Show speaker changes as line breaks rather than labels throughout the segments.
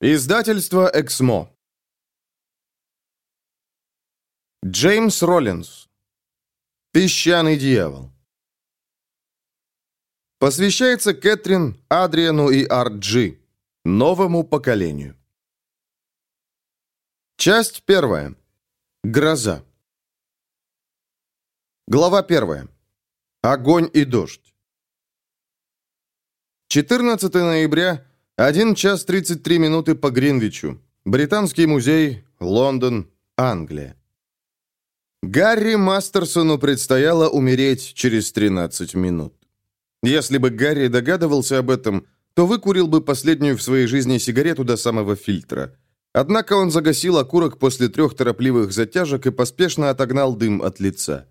Издательство «Эксмо». Джеймс Роллинс. Песчаный дьявол. Посвящается Кэтрин, Адриану и Арджи, новому поколению. Часть первая. Гроза. Глава первая. Огонь и дождь. 14 ноября 1 час 33 минуты по Гринвичу. Британский музей, Лондон, Англия. Гарри Мастерсону предстояло умереть через 13 минут. Если бы Гарри догадывался об этом, то выкурил бы последнюю в своей жизни сигарету до самого фильтра. Однако он загасил окурок после трех торопливых затяжек и поспешно отогнал дым от лица.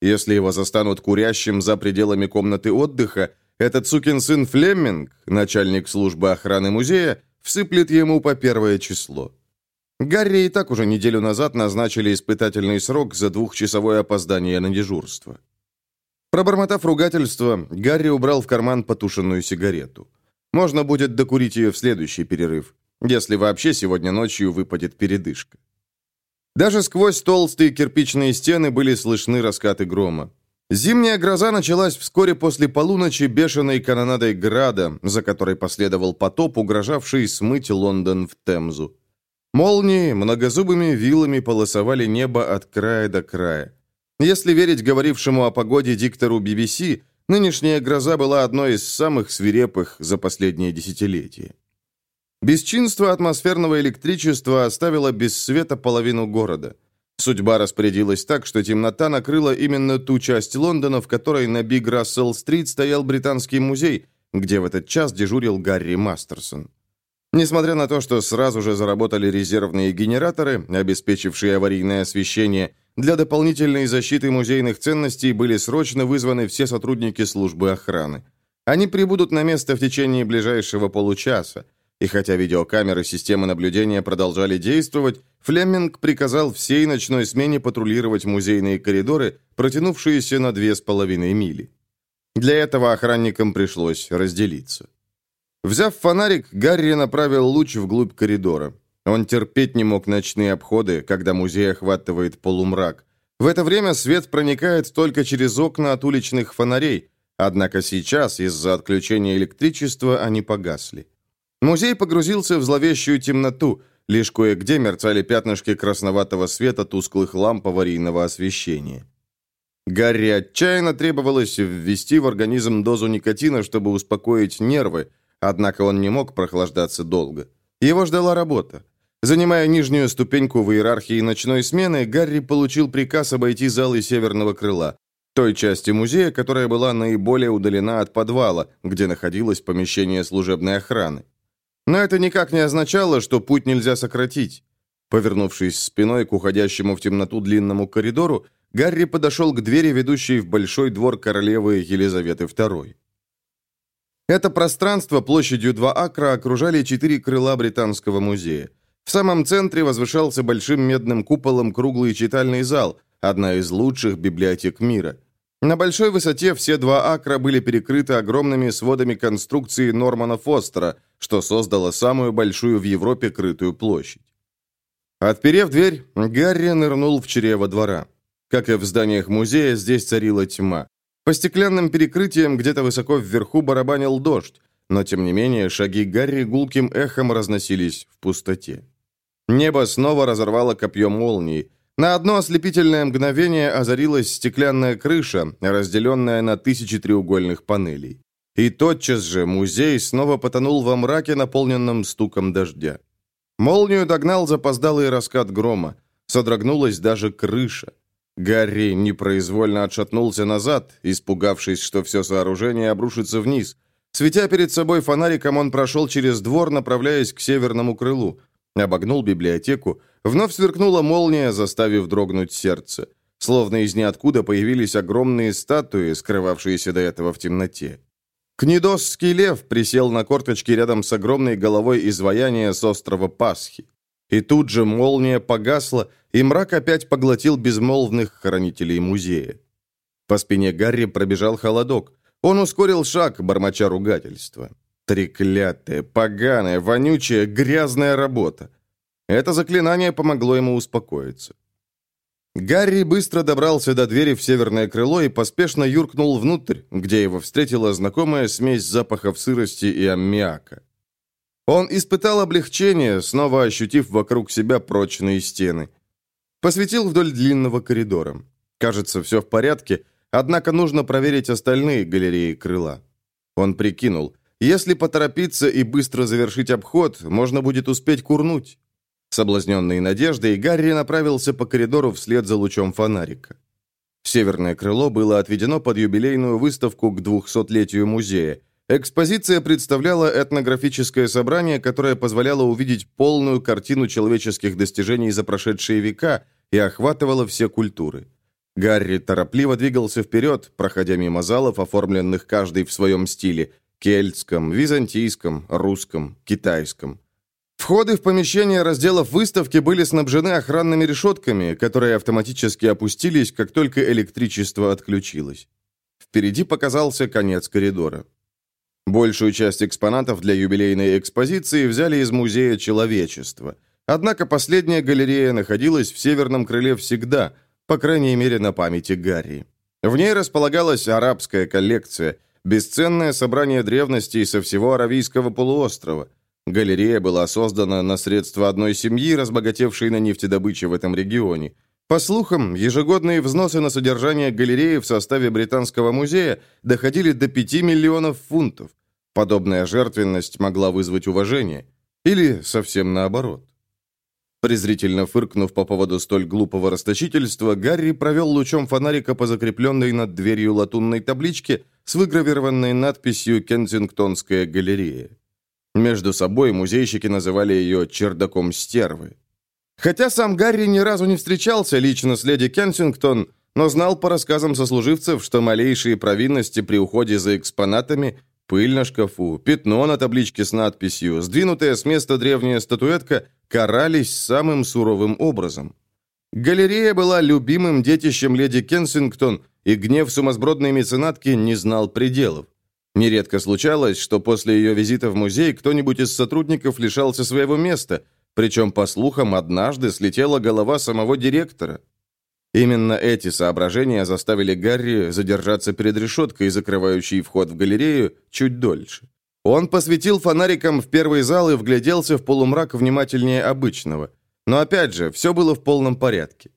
Если его застанут курящим за пределами комнаты отдыха, этот сукин сын Флеминг, начальник службы охраны музея, всыплет ему по первое число. Гарри и так уже неделю назад назначили испытательный срок за двухчасовое опоздание на дежурство. Пробормотав ругательство, Гарри убрал в карман потушенную сигарету. Можно будет докурить ее в следующий перерыв, если вообще сегодня ночью выпадет передышка. Даже сквозь толстые кирпичные стены были слышны раскаты грома. Зимняя гроза началась вскоре после полуночи бешеной канонадой града, за которой последовал потоп, угрожавший смыть Лондон в Темзу. Молнии многозубыми вилами полосовали небо от края до края. Если верить говорившему о погоде диктору BBC, нынешняя гроза была одной из самых свирепых за последние десятилетия. Бесчинство атмосферного электричества оставило без света половину города. Судьба распорядилась так, что темнота накрыла именно ту часть Лондона, в которой на Биг Рассел-стрит стоял Британский музей, где в этот час дежурил Гарри Мастерсон. Несмотря на то, что сразу же заработали резервные генераторы, обеспечившие аварийное освещение, для дополнительной защиты музейных ценностей были срочно вызваны все сотрудники службы охраны. Они прибудут на место в течение ближайшего получаса. И хотя видеокамеры системы наблюдения продолжали действовать, Флеминг приказал всей ночной смене патрулировать музейные коридоры, протянувшиеся на две с половиной мили. Для этого охранникам пришлось разделиться. Взяв фонарик, Гарри направил луч вглубь коридора. Он терпеть не мог ночные обходы, когда музей охватывает полумрак. В это время свет проникает только через окна от уличных фонарей, однако сейчас, из-за отключения электричества, они погасли. Музей погрузился в зловещую темноту, лишь кое-где мерцали пятнышки красноватого света тусклых ламп аварийного освещения. Гарри отчаянно требовалось ввести в организм дозу никотина, чтобы успокоить нервы, однако он не мог прохлаждаться долго. Его ждала работа. Занимая нижнюю ступеньку в иерархии ночной смены, Гарри получил приказ обойти залы северного крыла, той части музея, которая была наиболее удалена от подвала, где находилось помещение служебной охраны. Но это никак не означало, что путь нельзя сократить. Повернувшись спиной к уходящему в темноту длинному коридору, Гарри подошел к двери, ведущей в большой двор королевы Елизаветы II. Это пространство площадью 2 акра окружали четыре крыла Британского музея. В самом центре возвышался большим медным куполом круглый читальный зал, одна из лучших библиотек мира. На большой высоте все два акра были перекрыты огромными сводами конструкции Нормана Фостера, что создало самую большую в Европе крытую площадь. Отперев дверь, Гарри нырнул в чрево двора. Как и в зданиях музея, здесь царила тьма. По стеклянным перекрытиям где-то высоко вверху барабанил дождь, но тем не менее шаги Гарри гулким эхом разносились в пустоте. Небо снова разорвало копье молнии. На одно ослепительное мгновение озарилась стеклянная крыша, разделенная на тысячи треугольных панелей. И тотчас же музей снова потонул во мраке, наполненном стуком дождя. Молнию догнал запоздалый раскат грома. Содрогнулась даже крыша. Гарри непроизвольно отшатнулся назад, испугавшись, что все сооружение обрушится вниз. Светя перед собой фонариком, он прошел через двор, направляясь к северному крылу. Обогнул библиотеку. Вновь сверкнула молния, заставив дрогнуть сердце. Словно из ниоткуда появились огромные статуи, скрывавшиеся до этого в темноте. Книдосский лев присел на корточки рядом с огромной головой изваяния с острова Пасхи. И тут же молния погасла, и мрак опять поглотил безмолвных хранителей музея. По спине Гарри пробежал холодок. Он ускорил шаг, бормоча ругательства. Треклятая, поганая, вонючая, грязная работа. Это заклинание помогло ему успокоиться. Гарри быстро добрался до двери в северное крыло и поспешно юркнул внутрь, где его встретила знакомая смесь запахов сырости и аммиака. Он испытал облегчение, снова ощутив вокруг себя прочные стены. Посветил вдоль длинного коридора. Кажется, все в порядке, однако нужно проверить остальные галереи крыла. Он прикинул, если поторопиться и быстро завершить обход, можно будет успеть курнуть. Соблазненный надеждой, Гарри направился по коридору вслед за лучом фонарика. Северное крыло было отведено под юбилейную выставку к 200-летию музея. Экспозиция представляла этнографическое собрание, которое позволяло увидеть полную картину человеческих достижений за прошедшие века и охватывало все культуры. Гарри торопливо двигался вперед, проходя мимо залов, оформленных каждый в своем стиле – кельтском, византийском, русском, китайском. Входы в помещение разделов выставки были снабжены охранными решетками, которые автоматически опустились, как только электричество отключилось. Впереди показался конец коридора. Большую часть экспонатов для юбилейной экспозиции взяли из Музея человечества. Однако последняя галерея находилась в северном крыле всегда, по крайней мере на памяти Гарри. В ней располагалась арабская коллекция, бесценное собрание древностей со всего Аравийского полуострова – Галерея была создана на средства одной семьи, разбогатевшей на нефтедобыче в этом регионе. По слухам, ежегодные взносы на содержание галереи в составе Британского музея доходили до 5 миллионов фунтов. Подобная жертвенность могла вызвать уважение. Или совсем наоборот. Презрительно фыркнув по поводу столь глупого расточительства, Гарри провел лучом фонарика по закрепленной над дверью латунной табличке с выгравированной надписью «Кенсингтонская галерея». Между собой музейщики называли ее «чердаком стервы». Хотя сам Гарри ни разу не встречался лично с леди Кенсингтон, но знал по рассказам сослуживцев, что малейшие провинности при уходе за экспонатами – пыль на шкафу, пятно на табличке с надписью, сдвинутая с места древняя статуэтка – карались самым суровым образом. Галерея была любимым детищем леди Кенсингтон, и гнев сумасбродной меценатки не знал пределов. Нередко случалось, что после ее визита в музей кто-нибудь из сотрудников лишался своего места, причем, по слухам, однажды слетела голова самого директора. Именно эти соображения заставили Гарри задержаться перед решеткой, закрывающей вход в галерею, чуть дольше. Он посветил фонариком в первый зал и вгляделся в полумрак внимательнее обычного. Но опять же, все было в полном порядке.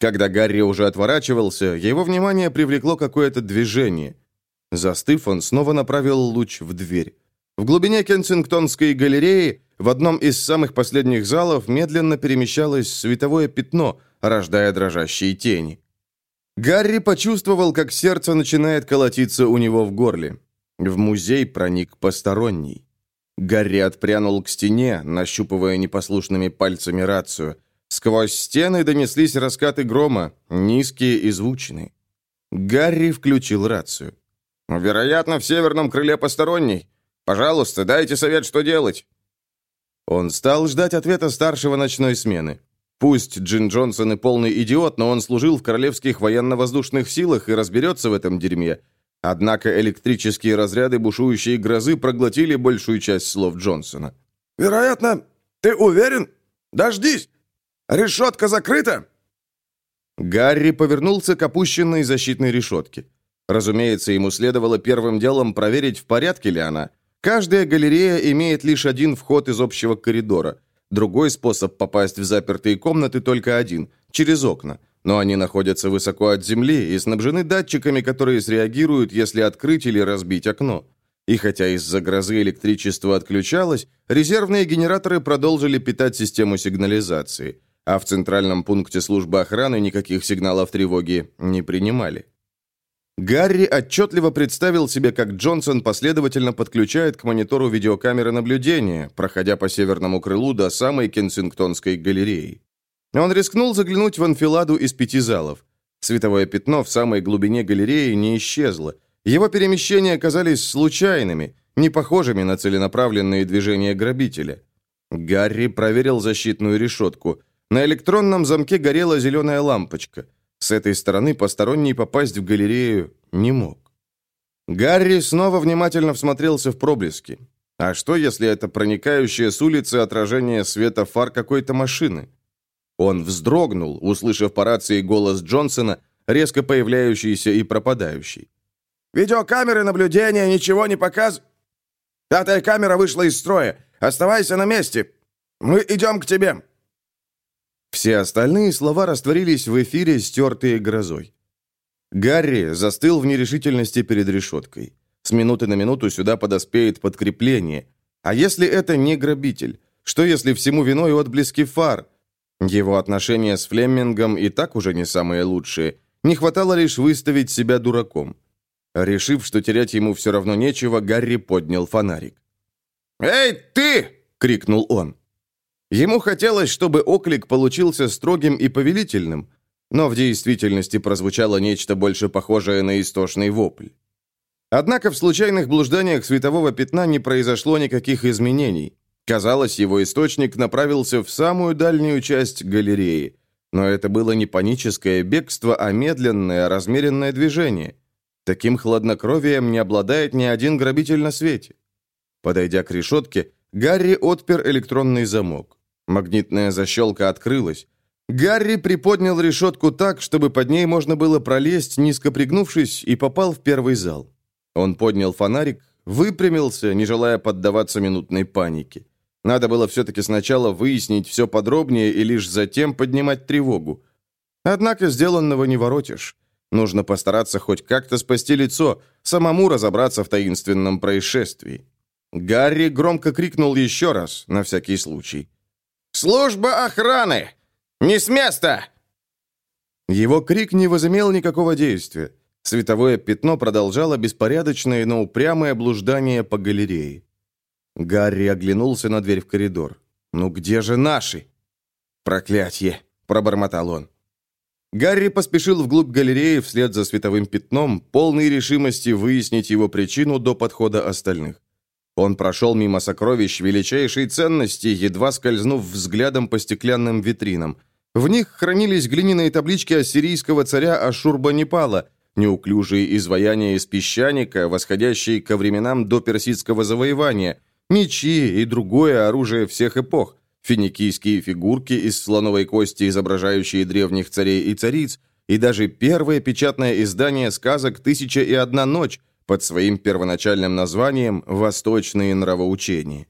Когда Гарри уже отворачивался, его внимание привлекло какое-то движение – Застыв, он снова направил луч в дверь. В глубине Кенсингтонской галереи, в одном из самых последних залов, медленно перемещалось световое пятно, рождая дрожащие тени. Гарри почувствовал, как сердце начинает колотиться у него в горле. В музей проник посторонний. Гарри отпрянул к стене, нащупывая непослушными пальцами рацию. Сквозь стены донеслись раскаты грома, низкие и звучные. Гарри включил рацию. «Вероятно, в северном крыле посторонний. Пожалуйста, дайте совет, что делать». Он стал ждать ответа старшего ночной смены. Пусть Джин Джонсон и полный идиот, но он служил в королевских военно-воздушных силах и разберется в этом дерьме. Однако электрические разряды бушующей грозы проглотили большую часть слов Джонсона.
«Вероятно, ты уверен? Дождись! Решетка закрыта!»
Гарри повернулся к опущенной защитной решетке. Разумеется, ему следовало первым делом проверить, в порядке ли она. Каждая галерея имеет лишь один вход из общего коридора. Другой способ попасть в запертые комнаты только один – через окна. Но они находятся высоко от земли и снабжены датчиками, которые среагируют, если открыть или разбить окно. И хотя из-за грозы электричество отключалось, резервные генераторы продолжили питать систему сигнализации, а в центральном пункте службы охраны никаких сигналов тревоги не принимали. Гарри отчетливо представил себе, как Джонсон последовательно подключает к монитору видеокамеры наблюдения, проходя по северному крылу до самой Кенсингтонской галереи. Он рискнул заглянуть в анфиладу из пяти залов. Световое пятно в самой глубине галереи не исчезло. Его перемещения оказались случайными, не похожими на целенаправленные движения грабителя. Гарри проверил защитную решетку. На электронном замке горела зеленая лампочка – с этой стороны посторонний попасть в галерею не мог. Гарри снова внимательно всмотрелся в проблески. А что, если это проникающее с улицы отражение света фар какой-то машины? Он вздрогнул, услышав по рации голос Джонсона, резко появляющийся и пропадающий.
«Видеокамеры наблюдения ничего не показывают. Пятая камера вышла из строя. Оставайся на месте. Мы идем к тебе».
Все остальные слова растворились в эфире, стертые грозой. Гарри застыл в нерешительности перед решеткой. С минуты на минуту сюда подоспеет подкрепление. А если это не грабитель? Что если всему виной отблески фар? Его отношения с Флеммингом и так уже не самые лучшие. Не хватало лишь выставить себя дураком. Решив, что терять ему все равно нечего, Гарри поднял фонарик.
«Эй, ты!» — крикнул он.
Ему хотелось, чтобы оклик получился строгим и повелительным, но в действительности прозвучало нечто больше похожее на истошный вопль. Однако в случайных блужданиях светового пятна не произошло никаких изменений. Казалось, его источник направился в самую дальнюю часть галереи. Но это было не паническое бегство, а медленное, размеренное движение. Таким хладнокровием не обладает ни один грабитель на свете. Подойдя к решетке, Гарри отпер электронный замок. Магнитная защелка открылась. Гарри приподнял решетку так, чтобы под ней можно было пролезть, низко пригнувшись, и попал в первый зал. Он поднял фонарик, выпрямился, не желая поддаваться минутной панике. Надо было все-таки сначала выяснить все подробнее и лишь затем поднимать тревогу. Однако сделанного не воротишь. Нужно постараться хоть как-то спасти лицо, самому разобраться в таинственном происшествии. Гарри громко крикнул еще раз, на всякий случай.
«Служба охраны! Не с места!»
Его крик не возымел никакого действия. Световое пятно продолжало беспорядочное, но упрямое блуждание по галерее. Гарри оглянулся на дверь в коридор. «Ну где же наши?» «Проклятье!» – пробормотал он. Гарри поспешил вглубь галереи вслед за световым пятном, полной решимости выяснить его причину до подхода остальных. Он прошел мимо сокровищ величайшей ценности, едва скользнув взглядом по стеклянным витринам. В них хранились глиняные таблички ассирийского царя Ашурбанипала, неуклюжие изваяния из песчаника, восходящие ко временам до персидского завоевания, мечи и другое оружие всех эпох, финикийские фигурки из слоновой кости, изображающие древних царей и цариц, и даже первое печатное издание сказок «Тысяча и одна ночь», под своим первоначальным названием «Восточные нравоучения».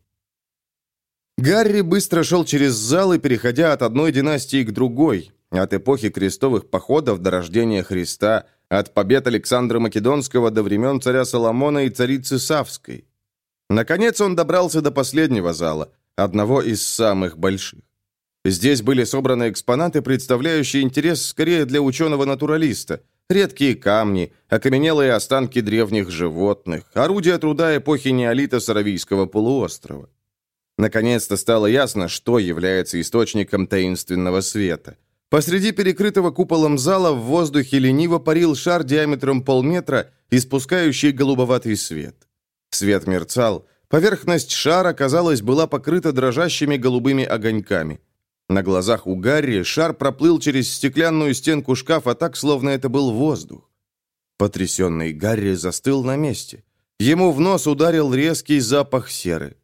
Гарри быстро шел через залы, переходя от одной династии к другой, от эпохи крестовых походов до рождения Христа, от побед Александра Македонского до времен царя Соломона и царицы Савской. Наконец он добрался до последнего зала, одного из самых больших. Здесь были собраны экспонаты, представляющие интерес скорее для ученого-натуралиста – Редкие камни, окаменелые останки древних животных, орудия труда эпохи неолита с Аравийского полуострова. Наконец-то стало ясно, что является источником таинственного света. Посреди перекрытого куполом зала в воздухе лениво парил шар диаметром полметра, испускающий голубоватый свет. Свет мерцал. Поверхность шара, казалось, была покрыта дрожащими голубыми огоньками. На глазах у Гарри шар проплыл через стеклянную стенку шкафа так, словно это был воздух. Потрясенный Гарри застыл на месте. Ему в нос ударил резкий запах серы.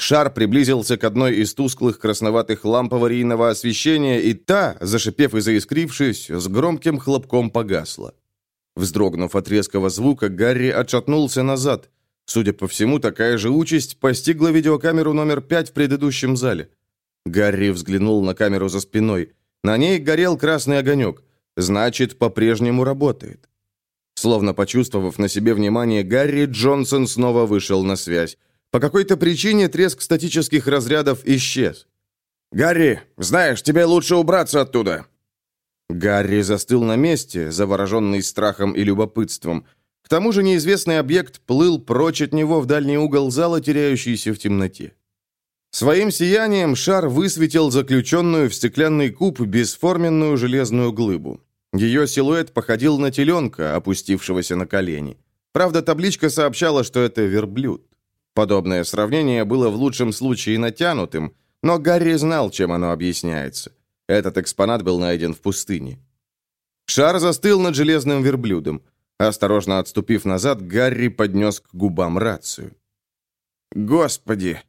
Шар приблизился к одной из тусклых красноватых ламп аварийного освещения, и та, зашипев и заискрившись, с громким хлопком погасла. Вздрогнув от резкого звука, Гарри отшатнулся назад. Судя по всему, такая же участь постигла видеокамеру номер пять в предыдущем зале. Гарри взглянул на камеру за спиной. На ней горел красный огонек. Значит, по-прежнему работает. Словно почувствовав на себе внимание, Гарри Джонсон снова вышел на связь. По какой-то причине треск статических разрядов исчез.
«Гарри, знаешь, тебе лучше убраться оттуда!»
Гарри застыл на месте, завороженный страхом и любопытством. К тому же неизвестный объект плыл прочь от него в дальний угол зала, теряющийся в темноте. Своим сиянием шар высветил заключенную в стеклянный куб бесформенную железную глыбу. Ее силуэт походил на теленка, опустившегося на колени. Правда, табличка сообщала, что это верблюд. Подобное сравнение было в лучшем случае натянутым, но Гарри знал, чем оно объясняется. Этот экспонат был найден в пустыне. Шар застыл над железным верблюдом. Осторожно отступив назад, Гарри поднес к губам рацию.
Господи!»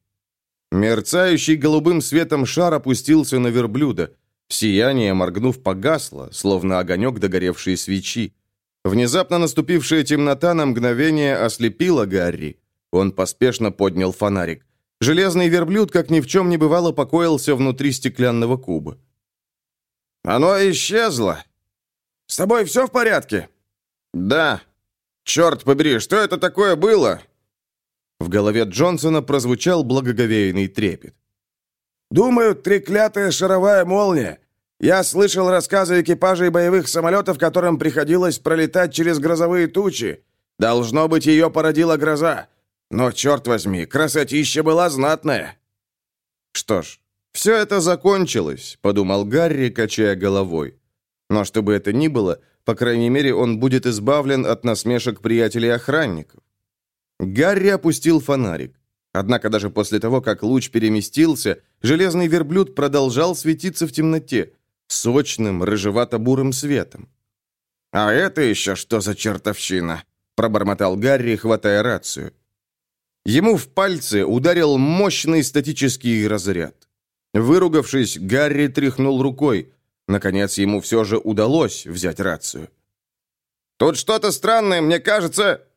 Мерцающий голубым светом шар опустился на верблюда. Сияние, моргнув, погасло, словно огонек догоревшей свечи. Внезапно наступившая темнота на мгновение ослепила Гарри. Он поспешно поднял фонарик. Железный верблюд, как ни в чем не бывало, покоился внутри стеклянного куба.
«Оно исчезло. С тобой все в порядке?»
«Да».
«Черт побери, что это такое было?»
В голове Джонсона прозвучал благоговейный трепет.
«Думаю, треклятая шаровая молния. Я слышал рассказы экипажей боевых самолетов, которым приходилось пролетать через грозовые тучи. Должно быть, ее породила гроза. Но, черт возьми, красотища была знатная».
«Что ж, все это закончилось», — подумал Гарри, качая головой. «Но чтобы это ни было, по крайней мере, он будет избавлен от насмешек приятелей-охранников». Гарри опустил фонарик. Однако даже после того, как луч переместился, железный верблюд продолжал светиться в темноте, сочным, рыжевато-бурым светом.
«А это еще что за чертовщина?» — пробормотал Гарри, хватая рацию.
Ему в пальцы ударил мощный статический разряд. Выругавшись, Гарри тряхнул рукой. Наконец, ему все же удалось взять рацию.
«Тут что-то странное, мне кажется...»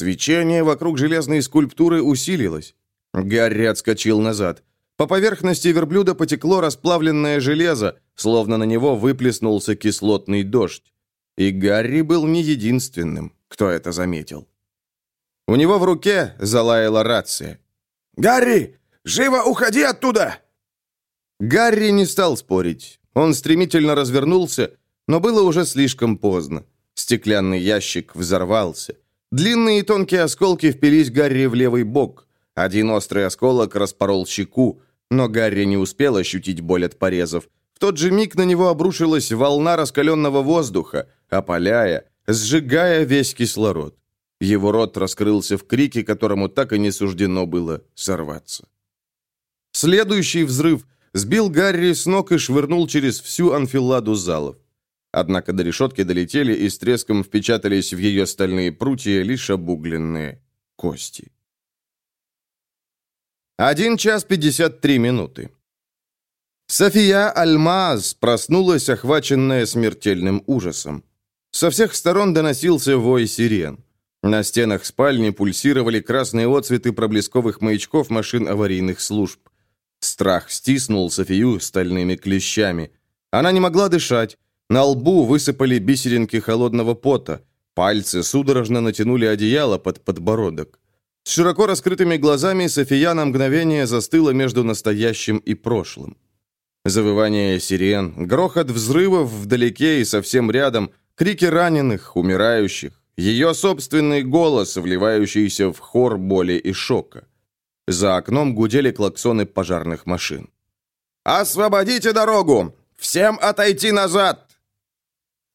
Свечение вокруг железной скульптуры усилилось. Гарри отскочил назад. По поверхности верблюда потекло расплавленное железо, словно на него выплеснулся кислотный дождь. И Гарри был не единственным, кто это заметил. У него в руке залаяла рация.
«Гарри, живо уходи оттуда!»
Гарри не стал спорить. Он стремительно развернулся, но было уже слишком поздно. Стеклянный ящик взорвался. Длинные и тонкие осколки впились Гарри в левый бок. Один острый осколок распорол щеку, но Гарри не успел ощутить боль от порезов. В тот же миг на него обрушилась волна раскаленного воздуха, опаляя, сжигая весь кислород. Его рот раскрылся в крике, которому так и не суждено было сорваться. Следующий взрыв сбил Гарри с ног и швырнул через всю анфиладу залов. Однако до решетки долетели и с треском впечатались в ее стальные прутья лишь обугленные кости. Один час пятьдесят три минуты. София Альмаз проснулась, охваченная смертельным ужасом. Со всех сторон доносился вой сирен. На стенах спальни пульсировали красные отцветы проблесковых маячков машин аварийных служб. Страх стиснул Софию стальными клещами. Она не могла дышать, на лбу высыпали бисеринки холодного пота. Пальцы судорожно натянули одеяло под подбородок. С широко раскрытыми глазами София на мгновение застыла между настоящим и прошлым. Завывание сирен, грохот взрывов вдалеке и совсем рядом, крики раненых, умирающих, ее собственный голос, вливающийся в хор боли и шока. За окном гудели клаксоны пожарных машин.
«Освободите дорогу! Всем отойти назад!»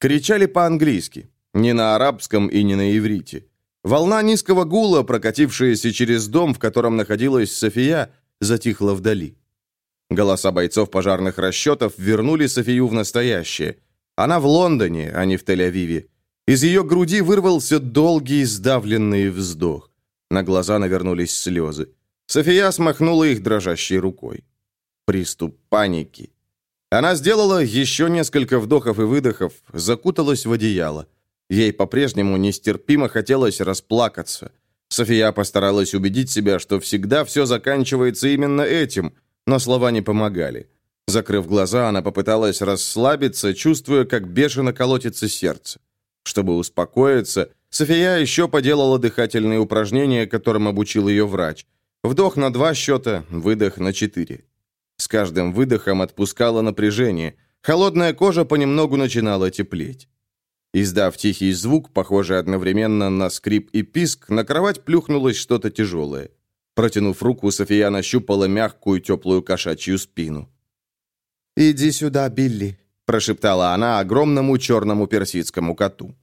Кричали по-английски, не на арабском и не на иврите. Волна низкого гула, прокатившаяся через дом, в котором находилась София, затихла вдали. Голоса бойцов пожарных расчетов вернули Софию в настоящее. Она в Лондоне, а не в Тель-Авиве. Из ее груди вырвался долгий сдавленный вздох. На глаза навернулись слезы. София смахнула их дрожащей рукой. Приступ паники. Она сделала еще несколько вдохов и выдохов, закуталась в одеяло. Ей по-прежнему нестерпимо хотелось расплакаться. София постаралась убедить себя, что всегда все заканчивается именно этим, но слова не помогали. Закрыв глаза, она попыталась расслабиться, чувствуя, как бешено колотится сердце. Чтобы успокоиться, София еще поделала дыхательные упражнения, которым обучил ее врач. Вдох на два счета, выдох на четыре. С каждым выдохом отпускало напряжение. Холодная кожа понемногу начинала теплеть. Издав тихий звук, похожий одновременно на скрип и писк, на кровать плюхнулось что-то тяжелое. Протянув руку, София нащупала мягкую теплую кошачью спину. «Иди сюда, Билли», – прошептала она огромному черному персидскому коту.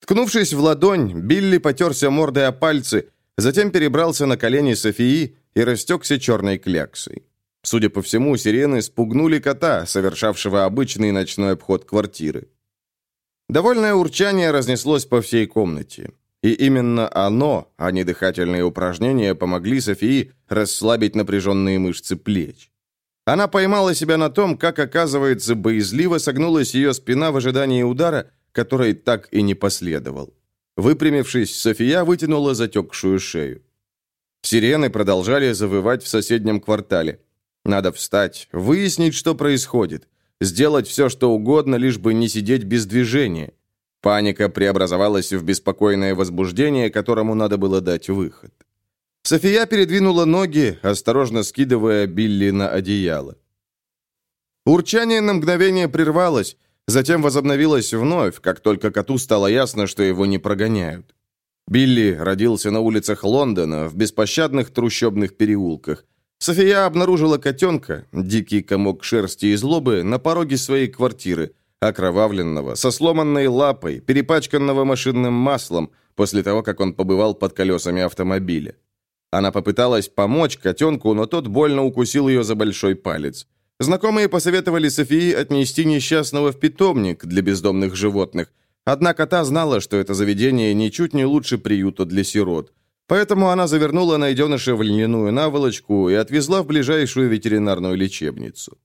Ткнувшись в ладонь, Билли потерся мордой о пальцы, затем перебрался на колени Софии и растекся черной кляксой. Судя по всему, сирены спугнули кота, совершавшего обычный ночной обход квартиры. Довольное урчание разнеслось по всей комнате. И именно оно, а не дыхательные упражнения, помогли Софии расслабить напряженные мышцы плеч. Она поймала себя на том, как, оказывается, боязливо согнулась ее спина в ожидании удара, который так и не последовал. Выпрямившись, София вытянула затекшую шею. Сирены продолжали завывать в соседнем квартале. Надо встать, выяснить, что происходит, сделать все, что угодно, лишь бы не сидеть без движения. Паника преобразовалась в беспокойное возбуждение, которому надо было дать выход. София передвинула ноги, осторожно скидывая Билли на одеяло. Урчание на мгновение прервалось, затем возобновилось вновь, как только коту стало ясно, что его не прогоняют. Билли родился на улицах Лондона, в беспощадных трущобных переулках. София обнаружила котенка, дикий комок шерсти и злобы, на пороге своей квартиры, окровавленного, со сломанной лапой, перепачканного машинным маслом, после того, как он побывал под колесами автомобиля. Она попыталась помочь котенку, но тот больно укусил ее за большой палец. Знакомые посоветовали Софии отнести несчастного в питомник для бездомных животных, однако та знала, что это заведение ничуть не лучше приюта для сирот. Поэтому она завернула найденыша в льняную наволочку и отвезла в ближайшую ветеринарную лечебницу.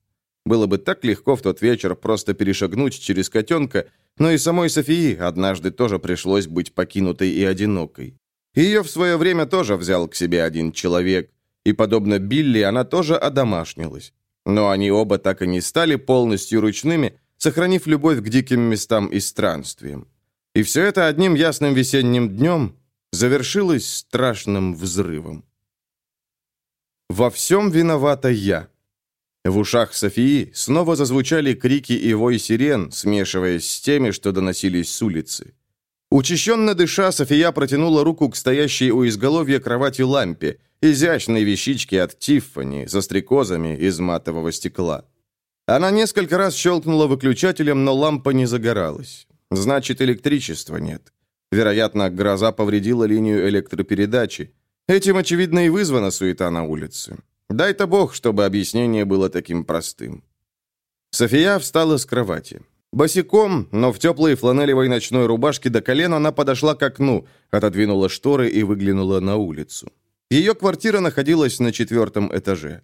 Было бы так легко в тот вечер просто перешагнуть через котенка, но и самой Софии однажды тоже пришлось быть покинутой и одинокой. Ее в свое время тоже взял к себе один человек, и, подобно Билли, она тоже одомашнилась. Но они оба так и не стали полностью ручными, сохранив любовь к диким местам и странствиям. И все это одним ясным весенним днем завершилось страшным взрывом. «Во всем виновата я». В ушах Софии снова зазвучали крики и вой сирен, смешиваясь с теми, что доносились с улицы. Учащенно дыша, София протянула руку к стоящей у изголовья кровати лампе, изящной вещичке от Тиффани, со стрекозами из матового стекла. Она несколько раз щелкнула выключателем, но лампа не загоралась. Значит, электричества нет. Вероятно, гроза повредила линию электропередачи. Этим, очевидно, и вызвана суета на улице. Дай-то бог, чтобы объяснение было таким простым. София встала с кровати. Босиком, но в теплой фланелевой ночной рубашке до колена она подошла к окну, отодвинула шторы и выглянула на улицу. Ее квартира находилась на четвертом этаже.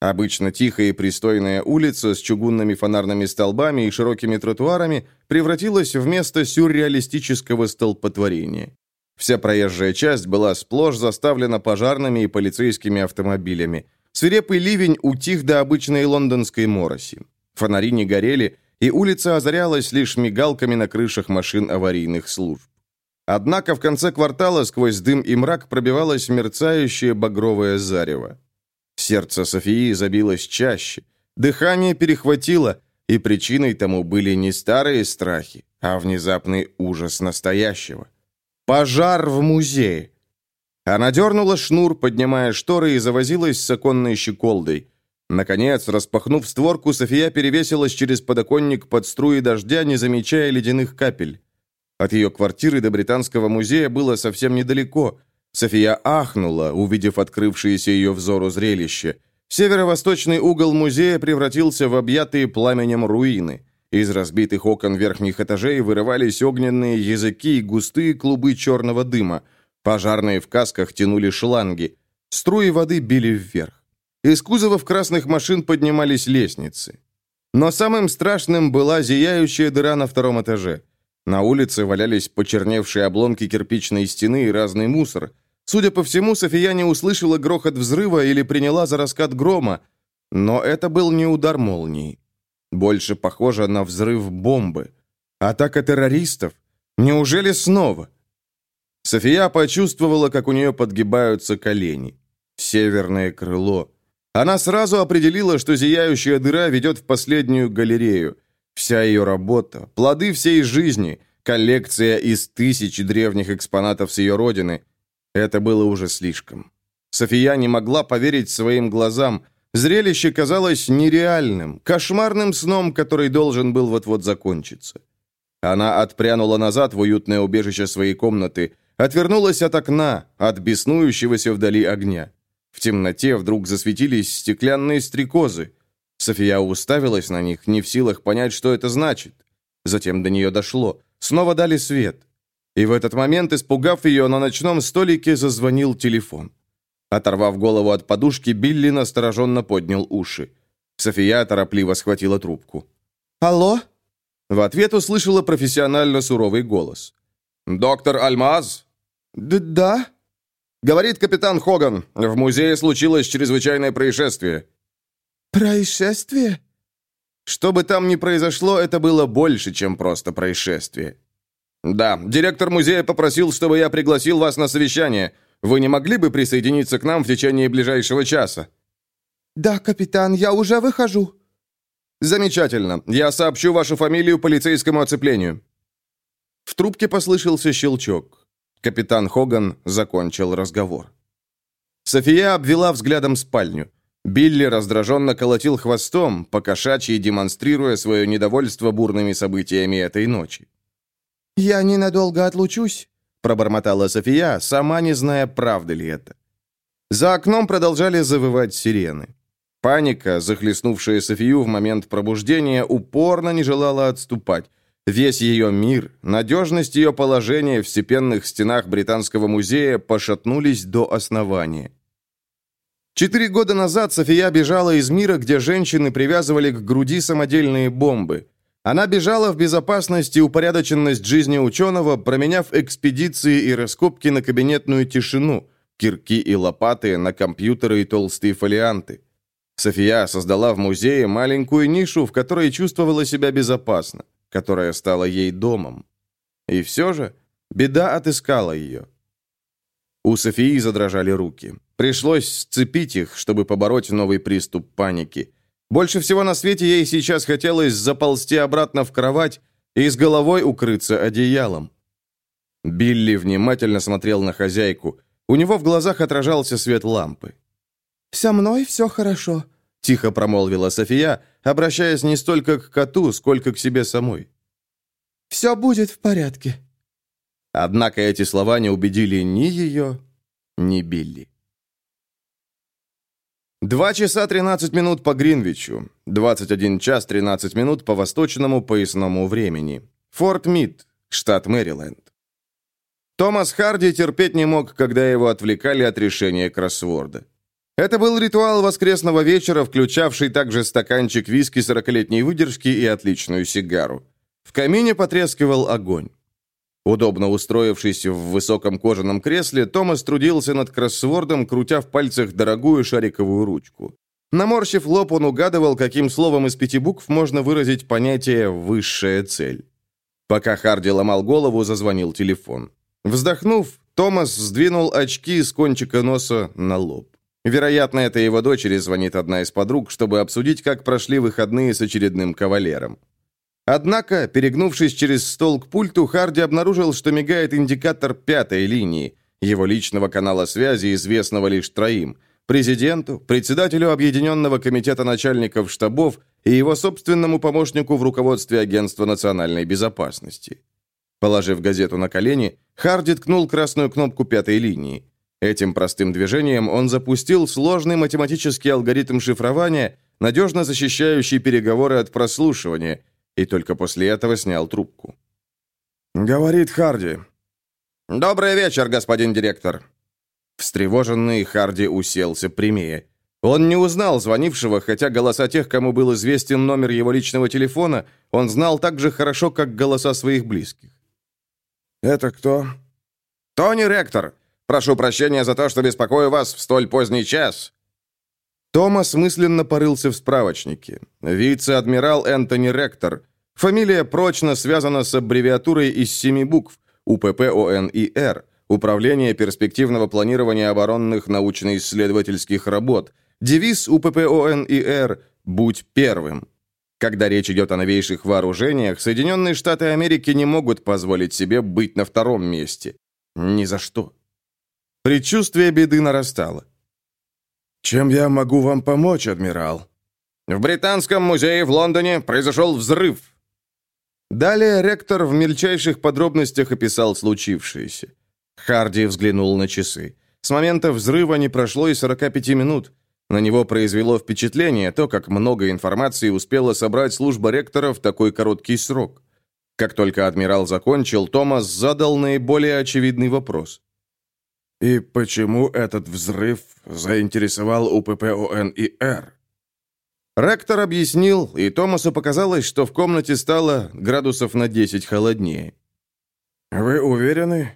Обычно тихая и пристойная улица с чугунными фонарными столбами и широкими тротуарами превратилась в место сюрреалистического столпотворения. Вся проезжая часть была сплошь заставлена пожарными и полицейскими автомобилями. Свирепый ливень утих до обычной лондонской мороси. Фонари не горели, и улица озарялась лишь мигалками на крышах машин аварийных служб. Однако в конце квартала сквозь дым и мрак пробивалось мерцающее багровое зарево. Сердце Софии забилось чаще, дыхание перехватило, и причиной тому были не старые страхи, а внезапный ужас настоящего. Пожар в музее. Она дернула шнур, поднимая шторы, и завозилась с оконной щеколдой. Наконец, распахнув створку, София перевесилась через подоконник под струи дождя, не замечая ледяных капель. От ее квартиры до Британского музея было совсем недалеко. София ахнула, увидев открывшееся ее взору зрелище. Северо-восточный угол музея превратился в объятые пламенем руины. Из разбитых окон верхних этажей вырывались огненные языки и густые клубы черного дыма. Пожарные в касках тянули шланги. Струи воды били вверх. Из кузовов красных машин поднимались лестницы. Но самым страшным была зияющая дыра на втором этаже. На улице валялись почерневшие обломки кирпичной стены и разный мусор. Судя по всему, София не услышала грохот взрыва или приняла за раскат грома. Но это был не удар молнии. Больше похоже на взрыв бомбы. Атака террористов? Неужели снова? София почувствовала, как у нее подгибаются колени. Северное крыло. Она сразу определила, что зияющая дыра ведет в последнюю галерею. Вся ее работа, плоды всей жизни, коллекция из тысяч древних экспонатов с ее родины. Это было уже слишком. София не могла поверить своим глазам. Зрелище казалось нереальным, кошмарным сном, который должен был вот-вот закончиться. Она отпрянула назад в уютное убежище своей комнаты, отвернулась от окна, от беснующегося вдали огня. В темноте вдруг засветились стеклянные стрекозы. София уставилась на них, не в силах понять, что это значит. Затем до нее дошло. Снова дали свет. И в этот момент, испугав ее, на ночном столике зазвонил телефон. Оторвав голову от подушки, Билли настороженно поднял уши. София торопливо схватила трубку.
«Алло?»
В ответ услышала профессионально суровый голос. «Доктор Альмаз?»
Д «Да?»
Говорит капитан Хоган. В музее случилось чрезвычайное происшествие.
«Происшествие?»
Что бы там ни произошло, это было больше, чем просто происшествие. «Да, директор музея попросил, чтобы я пригласил вас на совещание. Вы не могли бы присоединиться к нам в течение ближайшего часа?»
«Да, капитан, я уже выхожу».
«Замечательно. Я сообщу вашу фамилию полицейскому оцеплению». В трубке послышался щелчок. Капитан Хоган закончил разговор. София обвела взглядом спальню. Билли раздраженно колотил хвостом, покошачьи демонстрируя свое недовольство бурными событиями этой ночи.
«Я ненадолго отлучусь», —
пробормотала София, сама не зная, правда ли это. За окном продолжали завывать сирены. Паника, захлестнувшая Софию в момент пробуждения, упорно не желала отступать. Весь ее мир, надежность ее положения в степенных стенах Британского музея пошатнулись до основания. Четыре года назад София бежала из мира, где женщины привязывали к груди самодельные бомбы. Она бежала в безопасность и упорядоченность жизни ученого, променяв экспедиции и раскопки на кабинетную тишину, кирки и лопаты на компьютеры и толстые фолианты. София создала в музее маленькую нишу, в которой чувствовала себя безопасно, которая стала ей домом. И все же беда отыскала ее. У Софии задрожали руки. Пришлось сцепить их, чтобы побороть новый приступ паники. Больше всего на свете ей сейчас хотелось заползти обратно в кровать и с головой укрыться одеялом. Билли внимательно смотрел на хозяйку. У него в глазах отражался свет лампы.
«Со мной все хорошо», —
тихо промолвила София, обращаясь не столько к коту, сколько к себе самой.
«Все будет в порядке».
Однако эти слова не убедили ни ее, ни Билли. Два часа 13 минут по Гринвичу, 21 час 13 минут по восточному поясному времени. Форт Мид, штат Мэриленд. Томас Харди терпеть не мог, когда его отвлекали от решения кроссворда. Это был ритуал воскресного вечера, включавший также стаканчик виски сорокалетней выдержки и отличную сигару. В камине потрескивал огонь. Удобно устроившись в высоком кожаном кресле, Томас трудился над кроссвордом, крутя в пальцах дорогую шариковую ручку. Наморщив лоб, он угадывал, каким словом из пяти букв можно выразить понятие «высшая цель». Пока Харди ломал голову, зазвонил телефон. Вздохнув, Томас сдвинул очки с кончика носа на лоб. Вероятно, это его дочери звонит одна из подруг, чтобы обсудить, как прошли выходные с очередным кавалером. Однако, перегнувшись через стол к пульту, Харди обнаружил, что мигает индикатор пятой линии, его личного канала связи, известного лишь троим – президенту, председателю Объединенного комитета начальников штабов и его собственному помощнику в руководстве Агентства национальной безопасности. Положив газету на колени, Харди ткнул красную кнопку пятой линии. Этим простым движением он запустил сложный математический алгоритм шифрования, надежно защищающий переговоры от прослушивания – и только после этого снял трубку.
«Говорит Харди».
«Добрый вечер, господин директор». Встревоженный Харди уселся прямее. Он не узнал звонившего, хотя голоса тех, кому был известен номер его личного телефона, он знал так же хорошо, как голоса своих близких.
«Это кто?»
«Тони Ректор. Прошу прощения за то, что беспокою вас в столь поздний час». Томас мысленно порылся в справочнике. Вице-адмирал Энтони Ректор. Фамилия прочно связана с аббревиатурой из семи букв УППОНИР Управление перспективного планирования оборонных научно-исследовательских работ. Девиз УППОНИР «Будь первым». Когда речь идет о новейших вооружениях, Соединенные Штаты Америки не могут позволить себе быть на втором месте. Ни за что. Предчувствие беды нарастало.
«Чем я могу вам помочь, адмирал?»
«В Британском музее в Лондоне произошел взрыв». Далее ректор в мельчайших подробностях описал случившееся. Харди взглянул на часы. С момента взрыва не прошло и 45 минут. На него произвело впечатление то, как много информации успела собрать служба ректора в такой короткий срок. Как только адмирал закончил, Томас задал наиболее очевидный вопрос.
«И почему этот взрыв заинтересовал УППОН и Р?»
Ректор объяснил, и Томасу показалось, что в комнате стало градусов на 10 холоднее.
«Вы уверены?»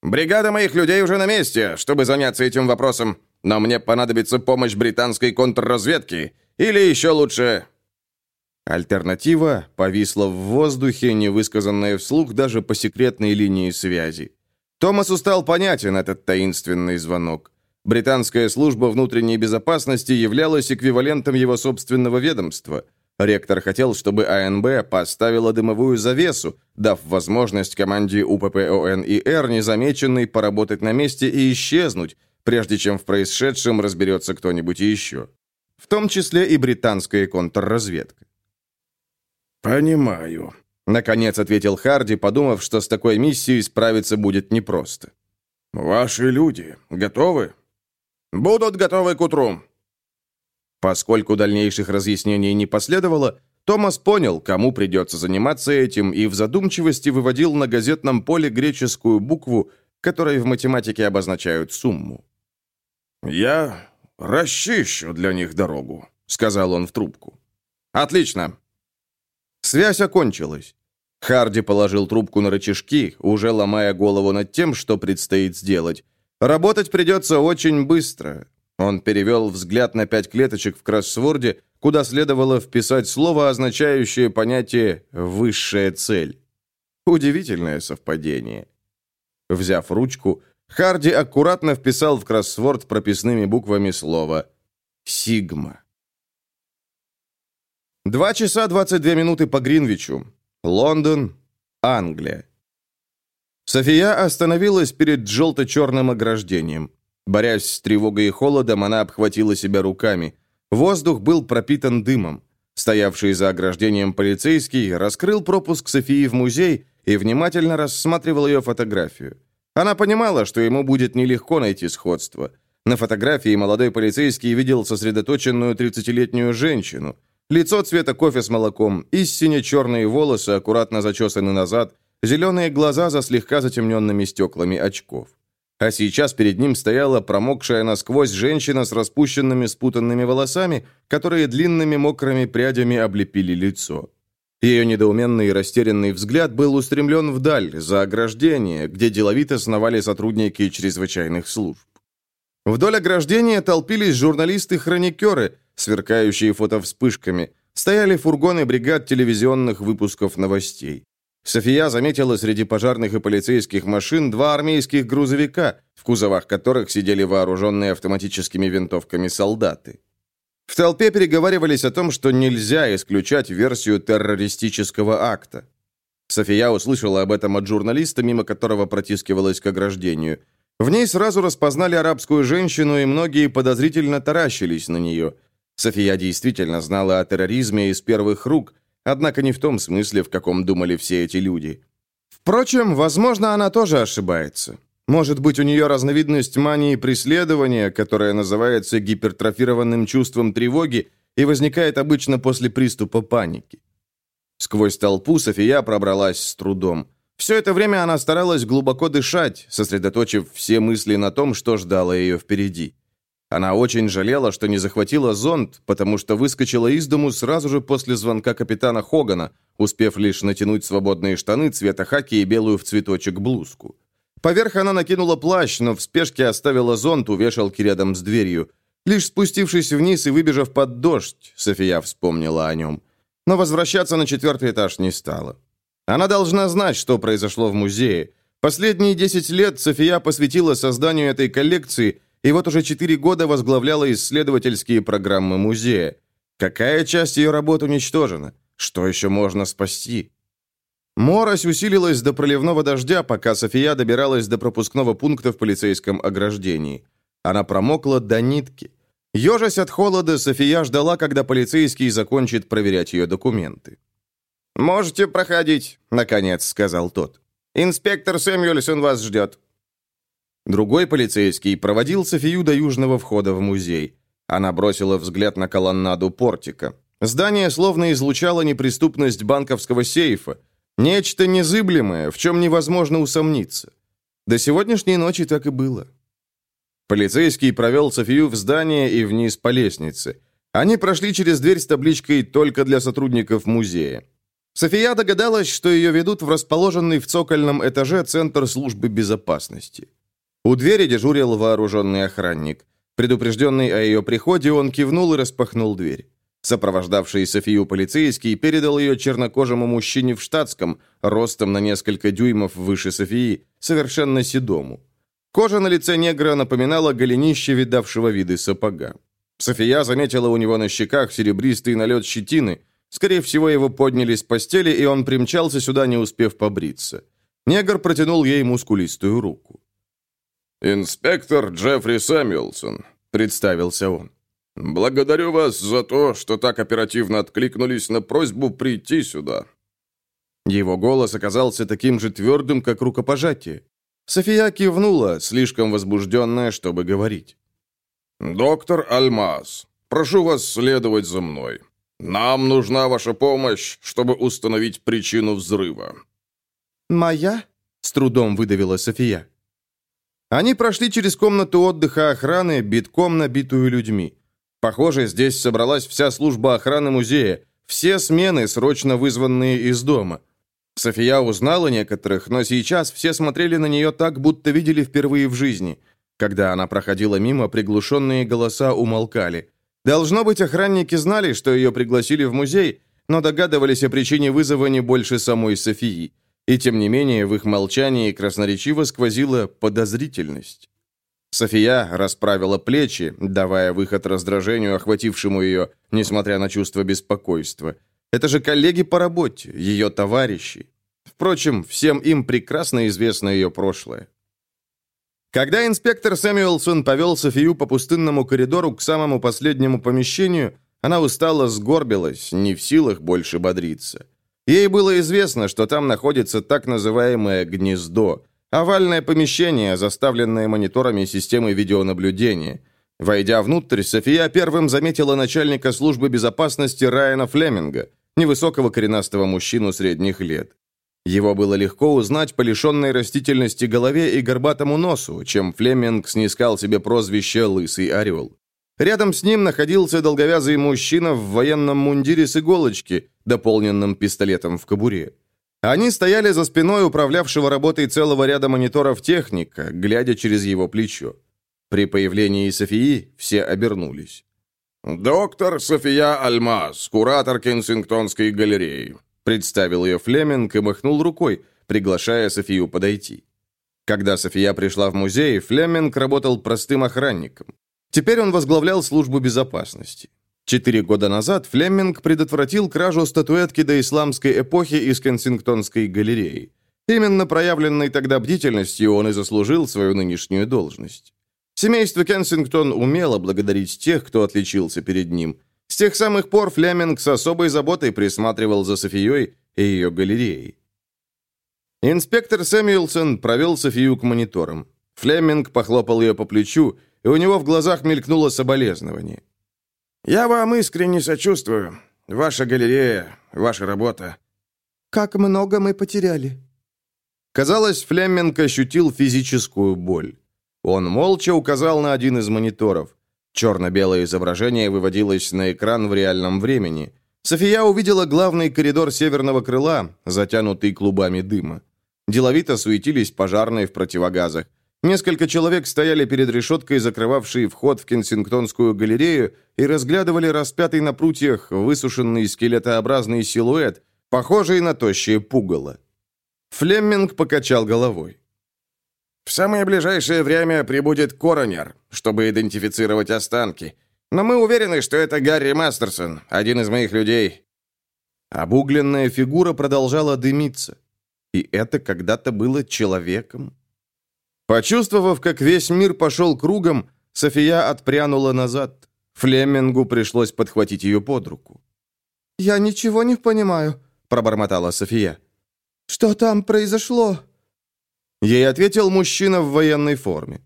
«Бригада моих людей уже на месте, чтобы заняться этим вопросом, но мне понадобится помощь британской контрразведки, или еще лучше...» Альтернатива повисла в воздухе, не высказанная вслух даже по секретной линии связи. Томасу стал понятен этот таинственный звонок. Британская служба внутренней безопасности являлась эквивалентом его собственного ведомства. Ректор хотел, чтобы АНБ поставила дымовую завесу, дав возможность команде УППОН и Р незамеченной поработать на месте и исчезнуть, прежде чем в происшедшем разберется кто-нибудь еще. В том числе и британская контрразведка.
«Понимаю», —
наконец ответил Харди, подумав, что с такой миссией справиться будет непросто.
«Ваши люди готовы?»
«Будут готовы к утру». Поскольку дальнейших разъяснений не последовало, Томас понял, кому придется заниматься этим, и в задумчивости выводил на газетном поле греческую букву, которой в математике обозначают сумму.
«Я расчищу для них дорогу», — сказал он в трубку.
«Отлично». Связь окончилась. Харди положил трубку на рычажки, уже ломая голову над тем, что предстоит сделать. Работать придется очень быстро. Он перевел взгляд на пять клеточек в кроссворде, куда следовало вписать слово, означающее понятие «высшая цель». Удивительное совпадение. Взяв ручку, Харди аккуратно вписал в кроссворд прописными буквами слово «Сигма». Два часа двадцать две минуты по Гринвичу. Лондон, Англия. София остановилась перед желто-черным ограждением. Борясь с тревогой и холодом, она обхватила себя руками. Воздух был пропитан дымом. Стоявший за ограждением полицейский раскрыл пропуск Софии в музей и внимательно рассматривал ее фотографию. Она понимала, что ему будет нелегко найти сходство. На фотографии молодой полицейский видел сосредоточенную 30-летнюю женщину. Лицо цвета кофе с молоком, истинно черные волосы аккуратно зачесаны назад, зеленые глаза за слегка затемненными стеклами очков. А сейчас перед ним стояла промокшая насквозь женщина с распущенными спутанными волосами, которые длинными мокрыми прядями облепили лицо. Ее недоуменный и растерянный взгляд был устремлен вдаль, за ограждение, где деловито сновали сотрудники чрезвычайных служб. Вдоль ограждения толпились журналисты-хроникеры, сверкающие фотовспышками, стояли фургоны бригад телевизионных выпусков новостей. София заметила среди пожарных и полицейских машин два армейских грузовика, в кузовах которых сидели вооруженные автоматическими винтовками солдаты. В толпе переговаривались о том, что нельзя исключать версию террористического акта. София услышала об этом от журналиста, мимо которого протискивалась к ограждению. В ней сразу распознали арабскую женщину, и многие подозрительно таращились на нее. София действительно знала о терроризме из первых рук, однако не в том смысле, в каком думали все эти люди. Впрочем, возможно, она тоже ошибается. Может быть, у нее разновидность мании преследования, которая называется гипертрофированным чувством тревоги и возникает обычно после приступа паники. Сквозь толпу София пробралась с трудом. Все это время она старалась глубоко дышать, сосредоточив все мысли на том, что ждало ее впереди. Она очень жалела, что не захватила зонт, потому что выскочила из дому сразу же после звонка капитана Хогана, успев лишь натянуть свободные штаны цвета хаки и белую в цветочек блузку. Поверх она накинула плащ, но в спешке оставила зонт у вешалки рядом с дверью. Лишь спустившись вниз и выбежав под дождь, София вспомнила о нем. Но возвращаться на четвертый этаж не стала. Она должна знать, что произошло в музее. Последние 10 лет София посвятила созданию этой коллекции – и вот уже четыре года возглавляла исследовательские программы музея. Какая часть ее работ уничтожена? Что еще можно спасти? Морось усилилась до проливного дождя, пока София добиралась до пропускного пункта в полицейском ограждении. Она промокла до нитки. Ежась от холода, София ждала, когда полицейский закончит проверять ее документы. «Можете проходить», — наконец сказал тот. «Инспектор Сэмюэльсон вас ждет». Другой полицейский проводил Софию до южного входа в музей. Она бросила взгляд на колоннаду портика. Здание словно излучало неприступность банковского сейфа. Нечто незыблемое, в чем невозможно усомниться. До сегодняшней ночи так и было. Полицейский провел Софию в здание и вниз по лестнице. Они прошли через дверь с табличкой «Только для сотрудников музея». София догадалась, что ее ведут в расположенный в цокольном этаже Центр службы безопасности. У двери дежурил вооруженный охранник. Предупрежденный о ее приходе, он кивнул и распахнул дверь. Сопровождавший Софию полицейский передал ее чернокожему мужчине в штатском, ростом на несколько дюймов выше Софии, совершенно седому. Кожа на лице негра напоминала голенище видавшего виды сапога. София заметила у него на щеках серебристый налет щетины. Скорее всего, его подняли с постели, и он примчался сюда, не успев побриться. Негр протянул ей мускулистую руку.
«Инспектор Джеффри Сэмюэлсон», — представился он. «Благодарю вас за то, что так оперативно откликнулись на просьбу прийти сюда».
Его голос оказался таким же твердым, как рукопожатие. София кивнула, слишком возбужденная, чтобы говорить.
«Доктор Альмаз, прошу вас следовать за мной. Нам нужна ваша помощь, чтобы установить причину взрыва».
«Моя?»
— с трудом выдавила София. Они прошли через комнату отдыха охраны, битком набитую людьми. Похоже, здесь собралась вся служба охраны музея, все смены, срочно вызванные из дома — София узнала некоторых, но сейчас все смотрели на нее так, будто видели впервые в жизни. Когда она проходила мимо, приглушенные голоса умолкали. Должно быть, охранники знали, что ее пригласили в музей, но догадывались о причине вызова не больше самой Софии. И тем не менее, в их молчании красноречиво сквозила подозрительность. София расправила плечи, давая выход раздражению, охватившему ее, несмотря на чувство беспокойства. Это же коллеги по работе, ее товарищи. Впрочем, всем им прекрасно известно ее прошлое. Когда инспектор Сэмюэлсон повел Софию по пустынному коридору к самому последнему помещению, она устало сгорбилась, не в силах больше бодриться. Ей было известно, что там находится так называемое «гнездо», овальное помещение, заставленное мониторами системы видеонаблюдения. Войдя внутрь, София первым заметила начальника службы безопасности Райана Флеминга – невысокого коренастого мужчину средних лет. Его было легко узнать по лишенной растительности голове и горбатому носу, чем Флеминг снискал себе прозвище «Лысый орел». Рядом с ним находился долговязый мужчина в военном мундире с иголочки, дополненным пистолетом в кобуре. Они стояли за спиной управлявшего работой целого ряда мониторов техника, глядя через его плечо. При появлении Софии все обернулись.
«Доктор София Альмаз, куратор Кенсингтонской галереи», представил ее Флеминг и махнул рукой, приглашая Софию подойти.
Когда София пришла в музей, Флеминг работал простым охранником. Теперь он возглавлял службу безопасности. Четыре года назад Флеминг предотвратил кражу статуэтки до исламской эпохи из Кенсингтонской галереи. Именно проявленной тогда бдительностью он и заслужил свою нынешнюю должность. Семейство Кенсингтон умело благодарить тех, кто отличился перед ним. С тех самых пор Флеминг с особой заботой присматривал за Софией и ее галереей. Инспектор Сэмюэлсон провел Софию к мониторам. Флеминг похлопал ее по плечу, и у него в глазах мелькнуло соболезнование.
«Я вам искренне сочувствую. Ваша галерея, ваша работа».
«Как много мы потеряли».
Казалось, Флеминг ощутил физическую боль. Он молча указал на один из мониторов. Черно-белое изображение выводилось на экран в реальном времени. София увидела главный коридор северного крыла, затянутый клубами дыма. Деловито суетились пожарные в противогазах. Несколько человек стояли перед решеткой, закрывавшей вход в Кенсингтонскую галерею, и разглядывали распятый на прутьях высушенный скелетообразный силуэт, похожий на тощее пугало. Флемминг покачал головой.
В самое ближайшее время прибудет коронер, чтобы идентифицировать останки. Но мы уверены, что это Гарри Мастерсон, один из моих людей».
Обугленная фигура продолжала дымиться. И это когда-то было человеком? Почувствовав, как весь мир пошел кругом, София отпрянула назад. Флемингу пришлось подхватить ее под руку.
«Я ничего не понимаю», —
пробормотала София.
«Что там произошло?»
Ей ответил мужчина в военной форме.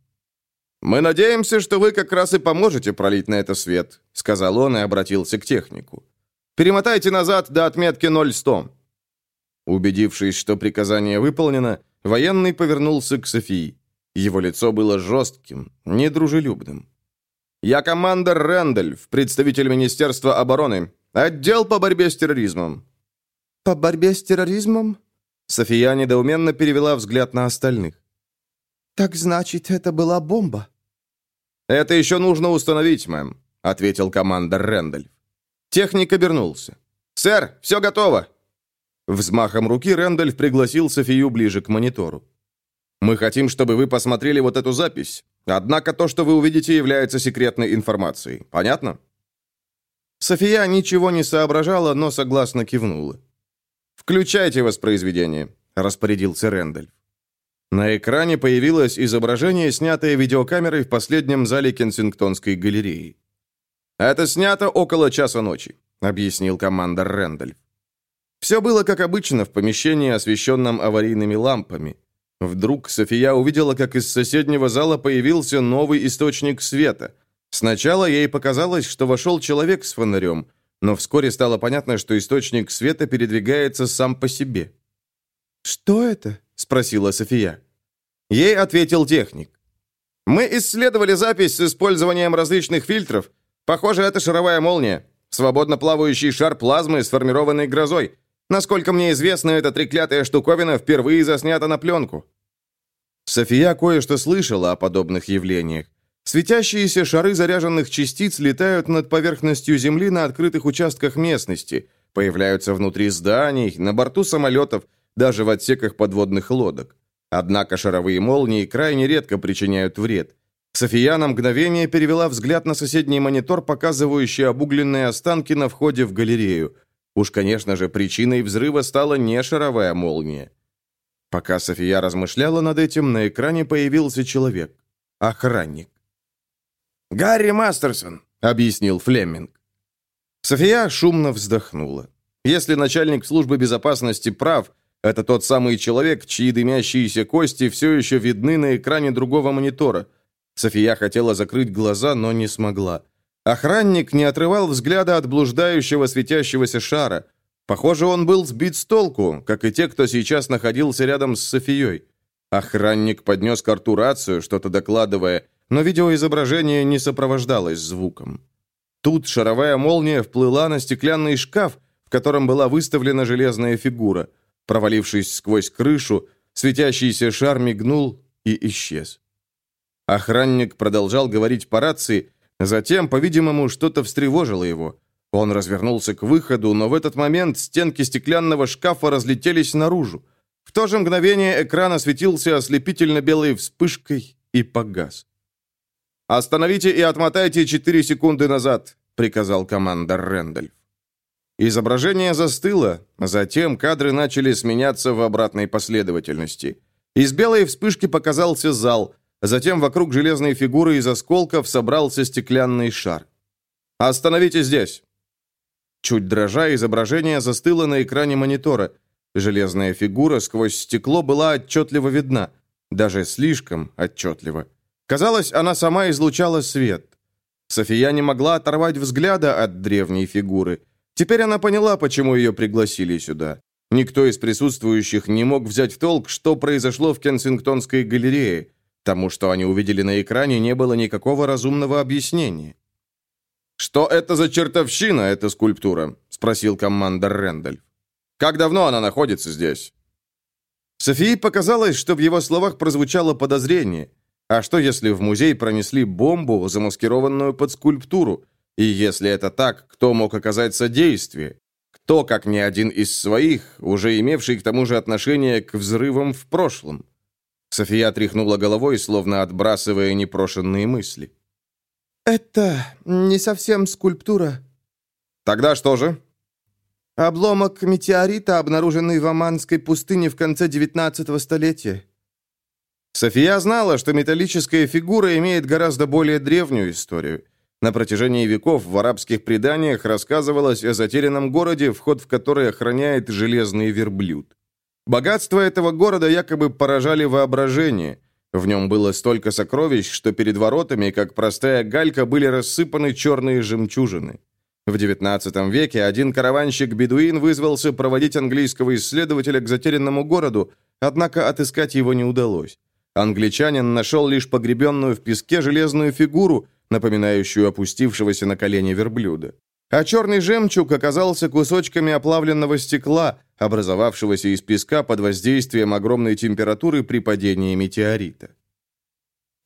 «Мы надеемся, что вы как раз и поможете пролить на это свет», сказал он и обратился к технику. «Перемотайте назад до отметки 0100». Убедившись, что приказание выполнено, военный повернулся к Софии. Его лицо было жестким, недружелюбным. «Я командор Рэндальф, представитель Министерства обороны. Отдел по борьбе с терроризмом».
«По борьбе с терроризмом?»
София недоуменно перевела взгляд на остальных.
«Так значит, это была бомба?»
«Это еще нужно установить, мэм», — ответил командор Рэндальф. Техник обернулся. «Сэр, все готово!» Взмахом руки Рэндальф пригласил Софию ближе к монитору. «Мы хотим, чтобы вы посмотрели вот эту запись. Однако то, что вы увидите, является секретной информацией. Понятно?» София ничего не соображала, но согласно кивнула. «Включайте воспроизведение», — распорядился Рэндальф. На экране появилось изображение, снятое видеокамерой в последнем зале Кенсингтонской галереи. «Это снято около часа ночи», — объяснил командор Рэндальф. Все было как обычно в помещении, освещенном аварийными лампами. Вдруг София увидела, как из соседнего зала появился новый источник света. Сначала ей показалось, что вошел человек с фонарем, но вскоре стало понятно, что источник света передвигается сам по себе.
«Что это?»
— спросила София. Ей ответил техник. «Мы исследовали запись с использованием различных фильтров. Похоже, это шаровая молния. Свободно плавающий шар плазмы, сформированный грозой. Насколько мне известно, эта треклятая штуковина впервые заснята на пленку». София кое-что слышала о подобных явлениях. Светящиеся шары заряженных частиц летают над поверхностью Земли на открытых участках местности, появляются внутри зданий, на борту самолетов, даже в отсеках подводных лодок. Однако шаровые молнии крайне редко причиняют вред. София на мгновение перевела взгляд на соседний монитор, показывающий обугленные останки на входе в галерею. Уж, конечно же, причиной взрыва стала не шаровая молния. Пока София размышляла над этим, на экране появился человек. Охранник.
«Гарри Мастерсон», —
объяснил Флеминг. София шумно вздохнула. Если начальник службы безопасности прав, это тот самый человек, чьи дымящиеся кости все еще видны на экране другого монитора. София хотела закрыть глаза, но не смогла. Охранник не отрывал взгляда от блуждающего светящегося шара. Похоже, он был сбит с толку, как и те, кто сейчас находился рядом с Софией. Охранник поднес к рту рацию, что-то докладывая, но видеоизображение не сопровождалось звуком. Тут шаровая молния вплыла на стеклянный шкаф, в котором была выставлена железная фигура. Провалившись сквозь крышу, светящийся шар мигнул и исчез. Охранник продолжал говорить по рации, Затем, по-видимому, что-то встревожило его. Он развернулся к выходу, но в этот момент стенки стеклянного шкафа разлетелись наружу. В то же мгновение экран осветился ослепительно белой вспышкой и погас. «Остановите и отмотайте 4 секунды назад», — приказал командор Рэндальф. Изображение застыло, затем кадры начали сменяться в обратной последовательности. Из белой вспышки показался зал — Затем вокруг железной фигуры из осколков собрался стеклянный шар. «Остановите здесь!» Чуть дрожа, изображение застыло на экране монитора. Железная фигура сквозь стекло была отчетливо видна. Даже слишком отчетливо. Казалось, она сама излучала свет. София не могла оторвать взгляда от древней фигуры. Теперь она поняла, почему ее пригласили сюда. Никто из присутствующих не мог взять в толк, что произошло в Кенсингтонской галерее. Тому, что они увидели на экране, не было никакого разумного объяснения. «Что это за чертовщина, эта скульптура?» — спросил командор Рэндальф. «Как давно она находится здесь?» Софии показалось, что в его словах прозвучало подозрение. А что, если в музей пронесли бомбу, замаскированную под скульптуру? И если это так, кто мог оказать содействие? Кто, как ни один из своих, уже имевший к тому же отношение к взрывам в прошлом? София тряхнула головой, словно отбрасывая непрошенные мысли.
«Это не совсем скульптура».
«Тогда что же?»
«Обломок метеорита, обнаруженный в Оманской пустыне в конце XIX столетия».
София знала, что металлическая фигура имеет гораздо более древнюю историю. На протяжении веков в арабских преданиях рассказывалось о затерянном городе, вход в который охраняет железный верблюд. Богатства этого города якобы поражали воображение. В нем было столько сокровищ, что перед воротами, как простая галька, были рассыпаны черные жемчужины. В XIX веке один караванщик-бедуин вызвался проводить английского исследователя к затерянному городу, однако отыскать его не удалось. Англичанин нашел лишь погребенную в песке железную фигуру, напоминающую опустившегося на колени верблюда. А черный жемчуг оказался кусочками оплавленного стекла, образовавшегося из песка под воздействием огромной температуры при падении метеорита.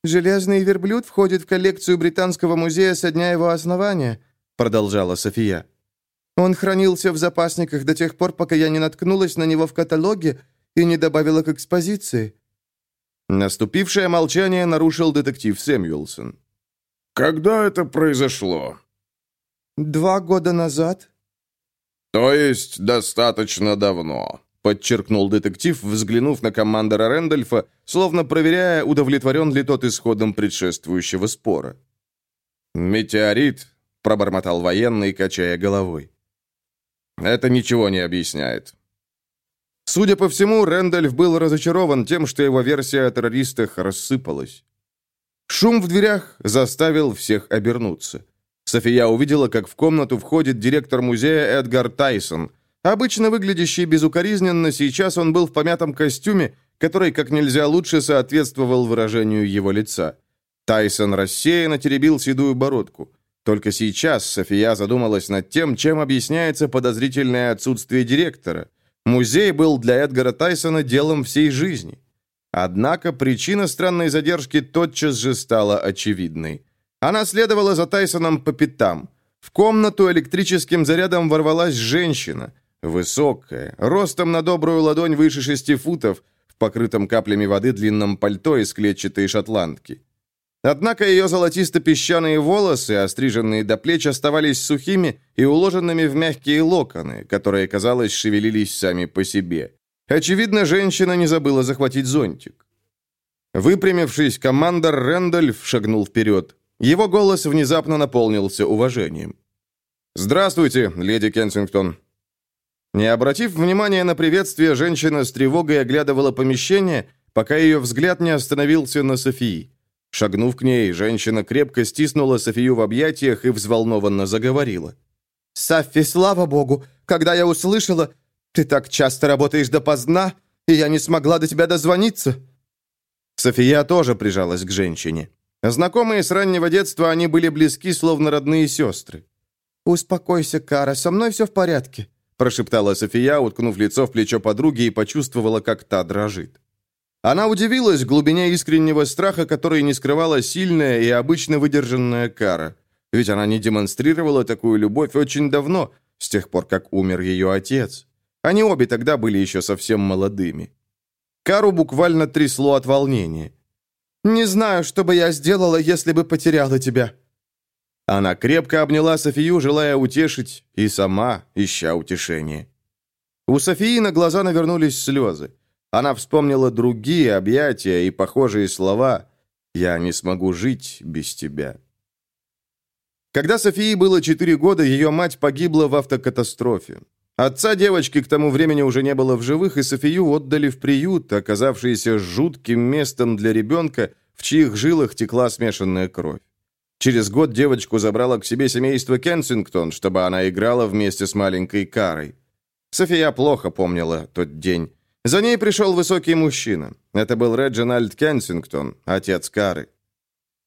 «Железный верблюд входит в коллекцию Британского музея со дня его основания», продолжала София. «Он хранился в запасниках до тех пор, пока я не наткнулась на него в каталоге и не добавила к экспозиции».
Наступившее молчание нарушил детектив Сэмюэлсон.
«Когда это произошло?»
«Два года назад».
«То есть достаточно давно», — подчеркнул детектив, взглянув на командора Рэндольфа, словно проверяя, удовлетворен ли тот исходом предшествующего спора. «Метеорит — пробормотал военный, качая головой. «Это ничего не объясняет». Судя по всему, Рэндольф был разочарован тем, что его версия о террористах рассыпалась. Шум в дверях заставил всех обернуться. София увидела, как в комнату входит директор музея Эдгар Тайсон. Обычно выглядящий безукоризненно, сейчас он был в помятом костюме, который как нельзя лучше соответствовал выражению его лица. Тайсон рассеянно теребил седую бородку. Только сейчас София задумалась над тем, чем объясняется подозрительное отсутствие директора. Музей был для Эдгара Тайсона делом всей жизни. Однако причина странной задержки тотчас же стала очевидной. Она следовала за Тайсоном по пятам. В комнату электрическим зарядом ворвалась женщина, высокая, ростом на добрую ладонь выше шести футов, в покрытом каплями воды длинном пальто из клетчатой шотландки. Однако ее золотисто-песчаные волосы, остриженные до плеч, оставались сухими и уложенными в мягкие локоны, которые, казалось, шевелились сами по себе. Очевидно, женщина не забыла захватить зонтик. Выпрямившись, командор Рэндольф шагнул вперед. Его голос внезапно наполнился уважением. «Здравствуйте, леди Кенсингтон». Не обратив внимания на приветствие, женщина с тревогой оглядывала помещение, пока ее взгляд не остановился на Софии. Шагнув к ней, женщина крепко стиснула Софию в объятиях и взволнованно заговорила.
«Саффи, слава богу! Когда я услышала, ты так часто работаешь допоздна, и я не смогла до тебя дозвониться!»
София тоже прижалась к женщине. Знакомые с раннего детства, они были близки, словно родные сестры.
«Успокойся, Кара, со мной все в порядке»,
прошептала София, уткнув лицо в плечо подруги и почувствовала, как та дрожит. Она удивилась глубине искреннего страха, который не скрывала сильная и обычно выдержанная кара. Ведь она не демонстрировала такую любовь очень давно, с тех пор, как умер ее отец. Они обе тогда были еще совсем молодыми. Кару буквально трясло от волнения.
«Не знаю, что бы я сделала, если бы потеряла тебя».
Она крепко обняла Софию, желая утешить, и сама ища утешения. У Софии на глаза навернулись слезы. Она вспомнила другие объятия и похожие слова «Я не смогу жить без тебя». Когда Софии было 4 года, ее мать погибла в автокатастрофе. Отца девочки к тому времени уже не было в живых, и Софию отдали в приют, оказавшийся жутким местом для ребенка, в чьих жилах текла смешанная кровь. Через год девочку забрало к себе семейство Кенсингтон, чтобы она играла вместе с маленькой Карой. София плохо помнила тот день. За ней пришел высокий мужчина. Это был Реджинальд Кенсингтон, отец Кары.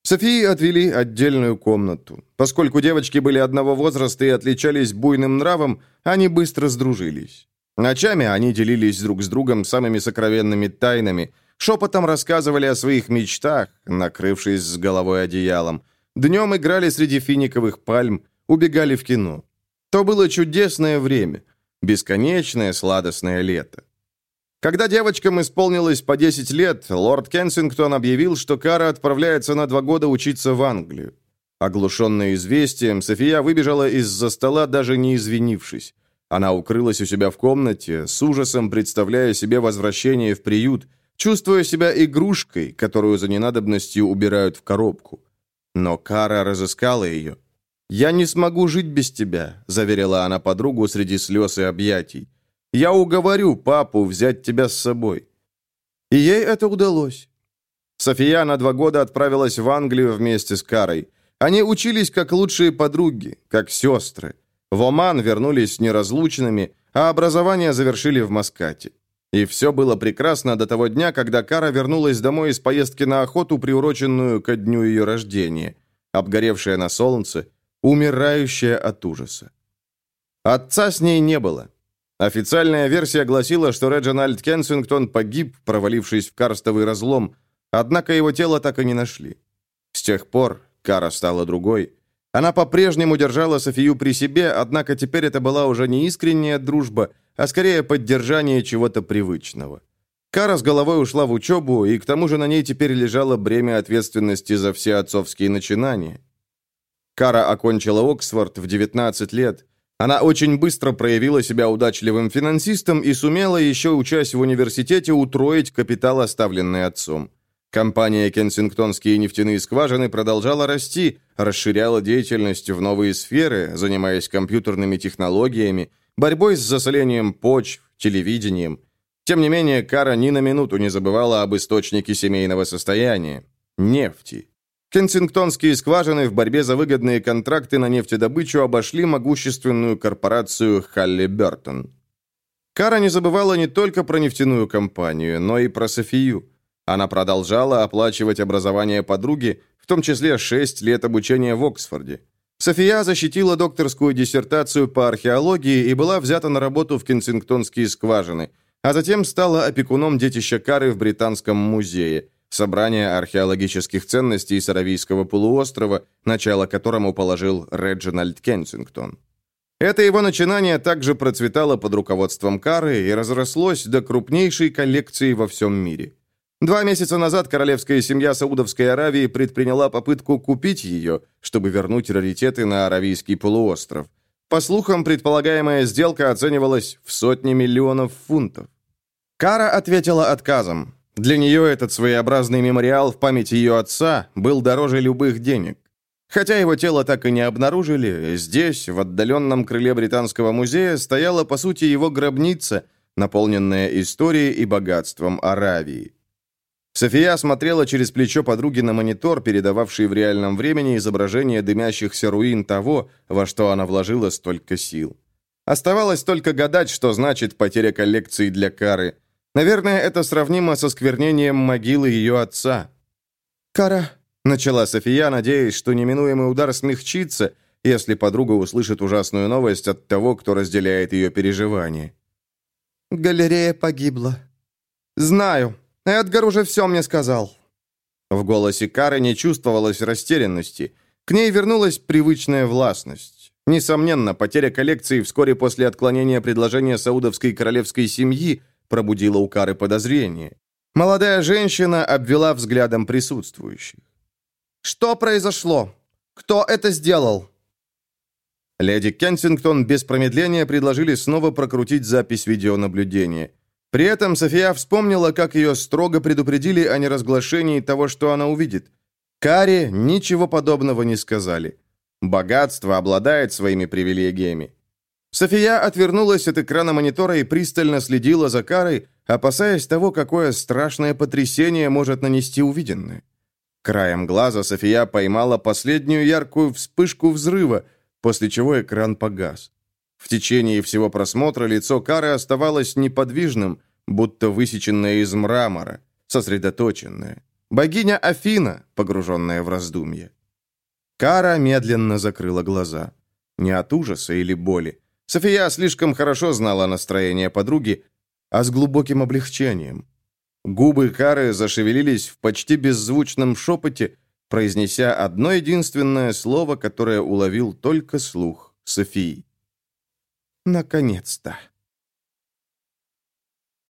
Софии отвели отдельную комнату. Поскольку девочки были одного возраста и отличались буйным нравом, они быстро сдружились. Ночами они делились друг с другом самыми сокровенными тайнами, шепотом рассказывали о своих мечтах, накрывшись с головой одеялом. Днем играли среди финиковых пальм, убегали в кино. То было чудесное время, бесконечное сладостное лето. Когда девочкам исполнилось по 10 лет, лорд Кенсингтон объявил, что Кара отправляется на два года учиться в Англию. Оглушенная известием, София выбежала из-за стола, даже не извинившись. Она укрылась у себя в комнате, с ужасом представляя себе возвращение в приют, чувствуя себя игрушкой, которую за ненадобностью убирают в коробку. Но Кара разыскала ее. «Я не смогу жить без тебя», — заверила она подругу среди слез и объятий. Я уговорю папу взять тебя с собой». И ей это удалось. София на два года отправилась в Англию вместе с Карой. Они учились как лучшие подруги, как сестры. В Оман вернулись неразлучными, а образование завершили в Маскате. И все было прекрасно до того дня, когда Кара вернулась домой из поездки на охоту, приуроченную ко дню ее рождения, обгоревшая на солнце, умирающая от ужаса. Отца с ней не было. Официальная версия гласила, что Реджинальд Кенсингтон погиб, провалившись в карстовый разлом, однако его тело так и не нашли. С тех пор Кара стала другой. Она по-прежнему держала Софию при себе, однако теперь это была уже не искренняя дружба, а скорее поддержание чего-то привычного. Кара с головой ушла в учебу, и к тому же на ней теперь лежало бремя ответственности за все отцовские начинания. Кара окончила Оксфорд в 19 лет. Она очень быстро проявила себя удачливым финансистом и сумела, еще учась в университете, утроить капитал, оставленный отцом. Компания «Кенсингтонские нефтяные скважины» продолжала расти, расширяла деятельность в новые сферы, занимаясь компьютерными технологиями, борьбой с засолением почв, телевидением. Тем не менее, Кара ни на минуту не забывала об источнике семейного состояния – нефти. Кенсингтонские скважины в борьбе за выгодные контракты на нефтедобычу обошли могущественную корпорацию Халли Бертон. Кара не забывала не только про нефтяную компанию, но и про Софию – она продолжала оплачивать образование подруги, в том числе 6 лет обучения в Оксфорде. София защитила докторскую диссертацию по археологии и была взята на работу в Кенсингтонские скважины, а затем стала опекуном детища Кары в Британском музее, собрание археологических ценностей с Аравийского полуострова, начало которому положил Реджинальд Кенсингтон. Это его начинание также процветало под руководством Кары и разрослось до крупнейшей коллекции во всем мире – Два месяца назад королевская семья Саудовской Аравии предприняла попытку купить ее, чтобы вернуть раритеты на Аравийский полуостров. По слухам, предполагаемая сделка оценивалась в сотни миллионов фунтов. Кара ответила отказом. Для нее этот своеобразный мемориал в память ее отца был дороже любых денег. Хотя его тело так и не обнаружили, здесь, в отдаленном крыле Британского музея, стояла, по сути, его гробница, наполненная историей и богатством Аравии. София смотрела через плечо подруги на монитор, передававший в реальном времени изображение дымящихся руин того, во что она вложила столько сил. Оставалось только гадать, что значит потеря коллекции для Кары. Наверное, это сравнимо со сквернением могилы ее отца. «Кара», — начала София, надеясь, что неминуемый удар смягчится, если подруга услышит ужасную новость от того, кто разделяет ее переживания.
«Галерея погибла». «Знаю», Эдгар уже все мне сказал».
В голосе Кары не чувствовалось растерянности. К ней вернулась привычная властность. Несомненно, потеря коллекции вскоре после отклонения предложения саудовской королевской семьи пробудила у Кары подозрение. Молодая женщина обвела взглядом присутствующих.
«Что произошло? Кто это сделал?»
Леди Кенсингтон без промедления предложили снова прокрутить запись видеонаблюдения – при этом София вспомнила, как ее строго предупредили о неразглашении того, что она увидит. Каре ничего подобного не сказали. Богатство обладает своими привилегиями. София отвернулась от экрана монитора и пристально следила за Карой, опасаясь того, какое страшное потрясение может нанести увиденное. Краем глаза София поймала последнюю яркую вспышку взрыва, после чего экран погас. В течение всего просмотра лицо Кары оставалось неподвижным, будто высеченное из мрамора, сосредоточенное. Богиня Афина, погруженная в раздумье. Кара медленно закрыла глаза. Не от ужаса или боли. София слишком хорошо знала настроение подруги, а с глубоким облегчением. Губы Кары зашевелились в почти беззвучном шепоте, произнеся одно единственное слово, которое уловил только слух Софии.
Наконец-то.